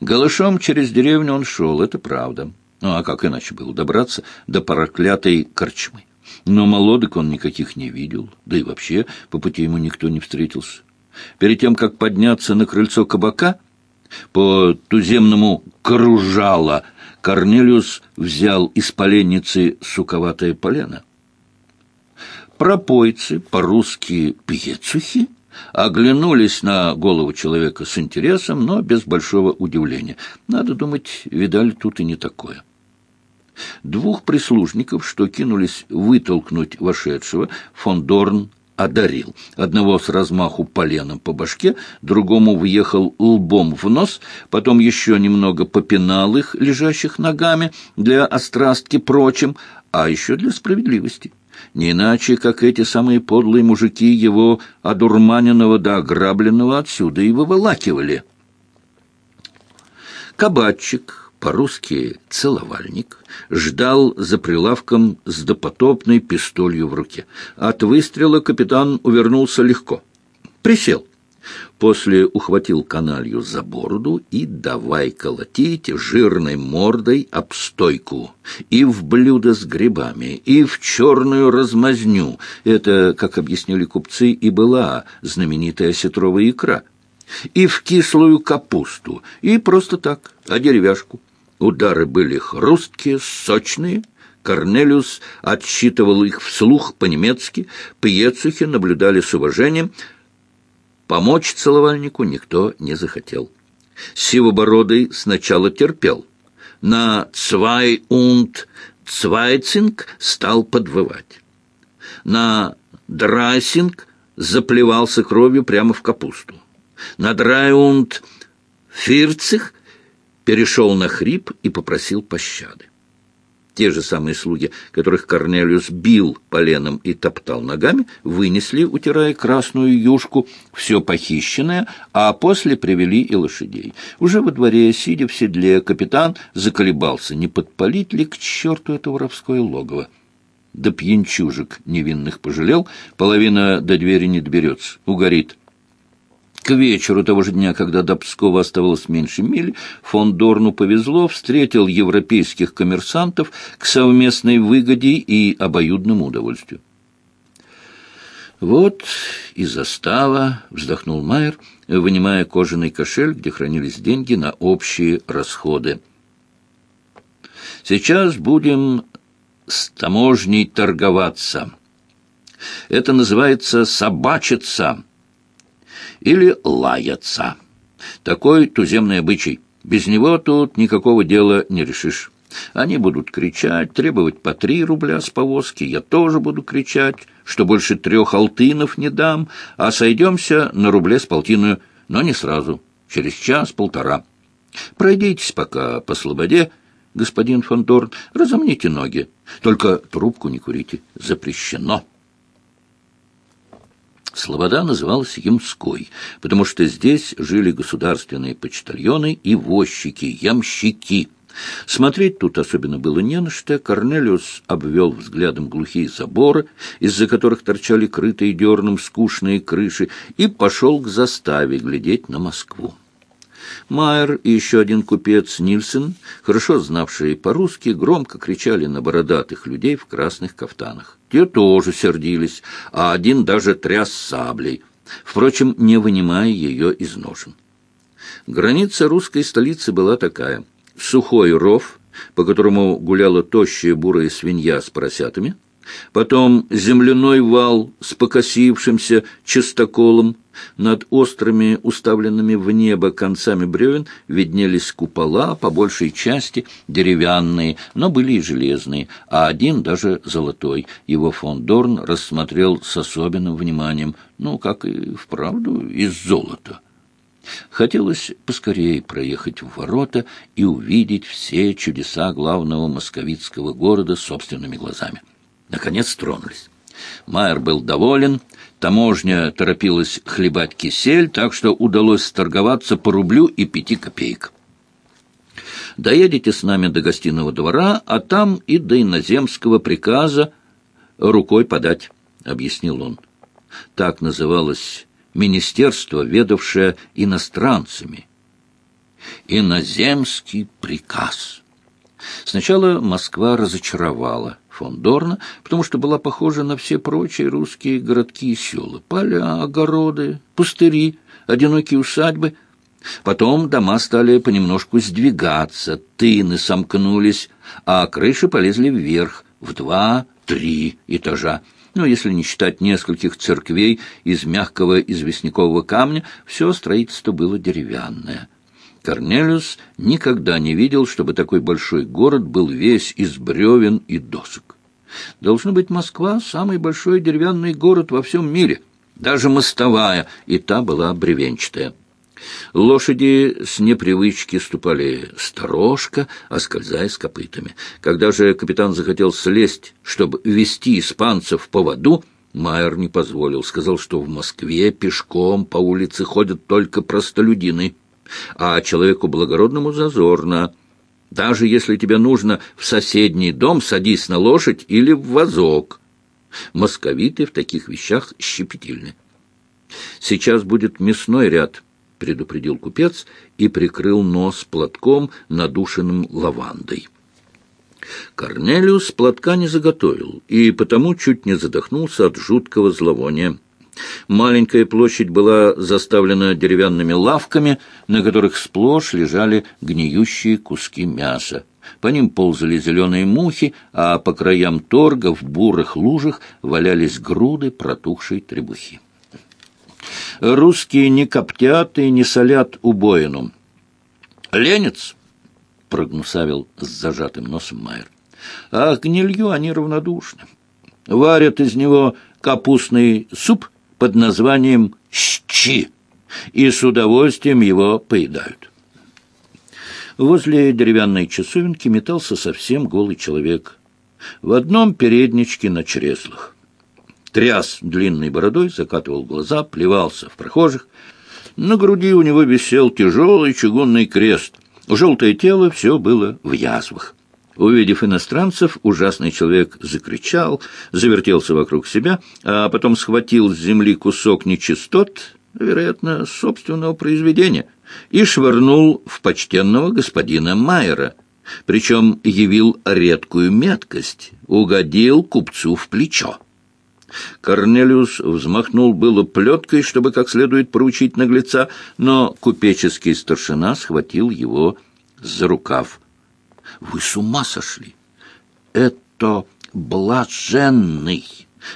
Голышом через деревню он шел, это правда. Ну, а как иначе было добраться до проклятой корчмы? Но молодок он никаких не видел, да и вообще по пути ему никто не встретился. Перед тем, как подняться на крыльцо кабака, по туземному кружало, Корнелиус взял из поленницы суковатое полено. Пропойцы, по-русски пьецухи, оглянулись на голову человека с интересом, но без большого удивления. Надо думать, видали тут и не такое. Двух прислужников, что кинулись вытолкнуть вошедшего, фон Дорн одарил. Одного с размаху поленом по башке, другому въехал лбом в нос, потом еще немного попинал их, лежащих ногами, для острастки прочим, а еще для справедливости. Не иначе, как эти самые подлые мужики его одурманенного да ограбленного отсюда и выволакивали. Кабачик, по-русски целовальник, ждал за прилавком с допотопной пистолью в руке. От выстрела капитан увернулся легко. Присел. После ухватил каналью за бороду и давай колотить жирной мордой об стойку. И в блюдо с грибами, и в черную размазню. Это, как объяснили купцы, и была знаменитая осетровая икра. И в кислую капусту, и просто так, а деревяшку. Удары были хрусткие, сочные. Корнелиус отсчитывал их вслух по-немецки. Пьецухи наблюдали с уважением — Помочь целовальнику никто не захотел. Сивобородый сначала терпел. На «цвай und цвайцинг» стал подвывать. На «dreißig» заплевался кровью прямо в капусту. На «dreiundvierzig» перешел на хрип и попросил пощады. Те же самые слуги, которых Корнелиус бил поленом и топтал ногами, вынесли, утирая красную юшку, все похищенное, а после привели и лошадей. Уже во дворе, сидя в седле, капитан заколебался, не подпалить ли к черту это воровское логово. Да пьянчужек невинных пожалел, половина до двери не доберется, угорит. К вечеру того же дня, когда до Пскова оставалось меньше мили, фон Дорну повезло, встретил европейских коммерсантов к совместной выгоде и обоюдному удовольствию. «Вот и застава», — вздохнул Майер, вынимая кожаный кошель, где хранились деньги на общие расходы. «Сейчас будем с таможней торговаться. Это называется собачиться» или лаяться. Такой туземный обычай. Без него тут никакого дела не решишь. Они будут кричать, требовать по три рубля с повозки. Я тоже буду кричать, что больше трех алтынов не дам, а сойдемся на рубле с полтиную, но не сразу, через час-полтора. Пройдитесь пока по слободе, господин Фонторн, разомните ноги. Только трубку не курите, запрещено». Слобода называлась Ямской, потому что здесь жили государственные почтальоны и возчики, ямщики. Смотреть тут особенно было не на что. Корнелиус обвел взглядом глухие заборы, из-за которых торчали крытые дерном скучные крыши, и пошел к заставе глядеть на Москву. Майер и еще один купец Нильсен, хорошо знавшие по-русски, громко кричали на бородатых людей в красных кафтанах. Те тоже сердились, а один даже тряс саблей, впрочем, не вынимая ее из ножен. Граница русской столицы была такая. Сухой ров, по которому гуляла тощая бурая свинья с поросятами, потом земляной вал с покосившимся частоколом, над острыми, уставленными в небо концами бревен виднелись купола, по большей части деревянные, но были и железные, а один даже золотой. Его фон Дорн рассмотрел с особенным вниманием, ну, как и вправду, из золота. Хотелось поскорее проехать в ворота и увидеть все чудеса главного московитского города собственными глазами. Наконец тронулись. Майер был доволен, таможня торопилась хлебать кисель, так что удалось сторговаться по рублю и пяти копеек. Доедете с нами до гостиного двора, а там и до иноземского приказа рукой подать, — объяснил он. Так называлось министерство, ведавшее иностранцами. Иноземский приказ. Сначала Москва разочаровала фон Дорна, потому что была похожа на все прочие русские городки и села. Поля, огороды, пустыри, одинокие усадьбы. Потом дома стали понемножку сдвигаться, тыны сомкнулись, а крыши полезли вверх, в два-три этажа. Но если не считать нескольких церквей из мягкого известнякового камня, все строительство было деревянное. Корнелиус никогда не видел, чтобы такой большой город был весь из бревен и досок. Должно быть, Москва — самый большой деревянный город во всем мире. Даже мостовая, и та была бревенчатая. Лошади с непривычки ступали сторожко, оскользая с копытами. Когда же капитан захотел слезть, чтобы вести испанцев по воду, Майер не позволил. Сказал, что в Москве пешком по улице ходят только простолюдины, а человеку благородному зазорно. Даже если тебе нужно в соседний дом, садись на лошадь или в вазок. Московиты в таких вещах щепетильны. Сейчас будет мясной ряд —— предупредил купец и прикрыл нос платком, надушенным лавандой. Корнелиус платка не заготовил, и потому чуть не задохнулся от жуткого зловония. Маленькая площадь была заставлена деревянными лавками, на которых сплошь лежали гниющие куски мяса. По ним ползали зеленые мухи, а по краям торга в бурых лужах валялись груды протухшей требухи. Русские не коптят и не солят убоину. «Ленец!» — прогнусавил с зажатым носом Майер. «А гнилью они равнодушны. Варят из него капустный суп под названием «щи» и с удовольствием его поедают». Возле деревянной часовенки метался совсем голый человек. В одном передничке на чреслах тряс длинной бородой, закатывал глаза, плевался в прохожих. На груди у него висел тяжелый чугунный крест. Желтое тело все было в язвах. Увидев иностранцев, ужасный человек закричал, завертелся вокруг себя, а потом схватил с земли кусок нечистот, вероятно, собственного произведения, и швырнул в почтенного господина Майера, причем явил редкую меткость, угодил купцу в плечо. Корнелиус взмахнул было плеткой, чтобы как следует проучить наглеца, но купеческий старшина схватил его за рукав. — Вы с ума сошли! Это блаженный,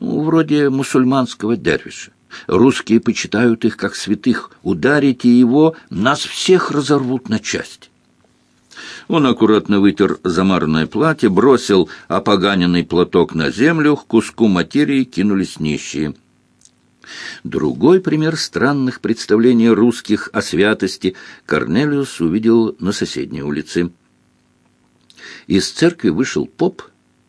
ну, вроде мусульманского дервиша. Русские почитают их как святых. Ударите его, нас всех разорвут на части. Он аккуратно вытер замаранное платье, бросил опоганенный платок на землю, к куску материи кинулись нищие. Другой пример странных представлений русских о святости Корнелиус увидел на соседней улице. Из церкви вышел поп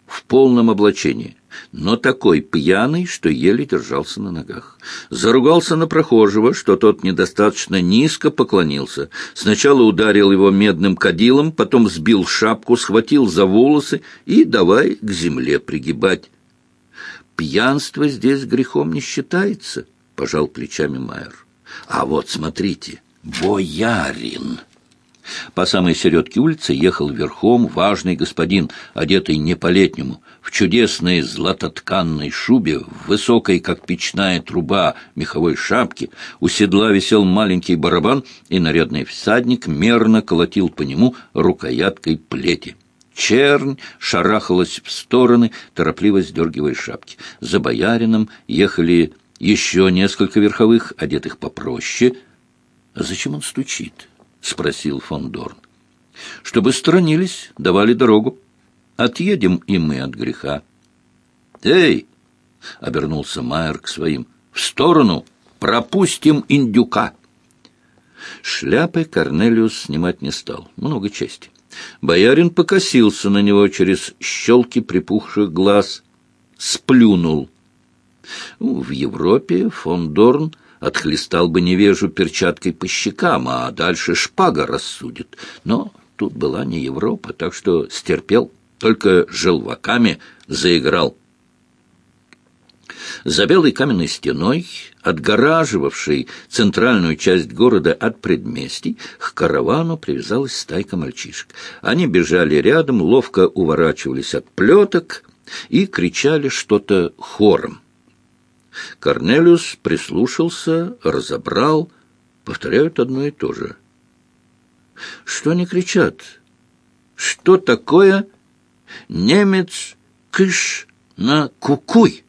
в полном облачении но такой пьяный, что еле держался на ногах. Заругался на прохожего, что тот недостаточно низко поклонился. Сначала ударил его медным кадилом, потом сбил шапку, схватил за волосы и давай к земле пригибать. «Пьянство здесь грехом не считается», — пожал плечами Майер. «А вот смотрите, боярин!» По самой середке улицы ехал верхом важный господин, одетый не по-летнему, в чудесной златотканной шубе, в высокой, как печная труба, меховой шапке. У седла висел маленький барабан, и нарядный всадник мерно колотил по нему рукояткой плети. Чернь шарахалась в стороны, торопливо сдергивая шапки. За боярином ехали еще несколько верховых, одетых попроще. Зачем он стучит? — спросил фон Дорн. — Чтобы сторонились, давали дорогу. Отъедем и мы от греха. — Эй! — обернулся Майер к своим. — В сторону! Пропустим индюка! Шляпы Корнелиус снимать не стал. Много чести. Боярин покосился на него через щелки припухших глаз, сплюнул. Ну, в Европе фон Дорн отхлестал бы невежу перчаткой по щекам, а дальше шпага рассудит. Но тут была не Европа, так что стерпел, только желваками заиграл. За белой каменной стеной отгораживавшей центральную часть города от предместий, к каравану привязалась стайка мальчишек. Они бежали рядом, ловко уворачивались от плеток и кричали что-то хором. Корнелиус прислушался, разобрал, повторяют одно и то же. Что они кричат? Что такое немец кыш на кукуй?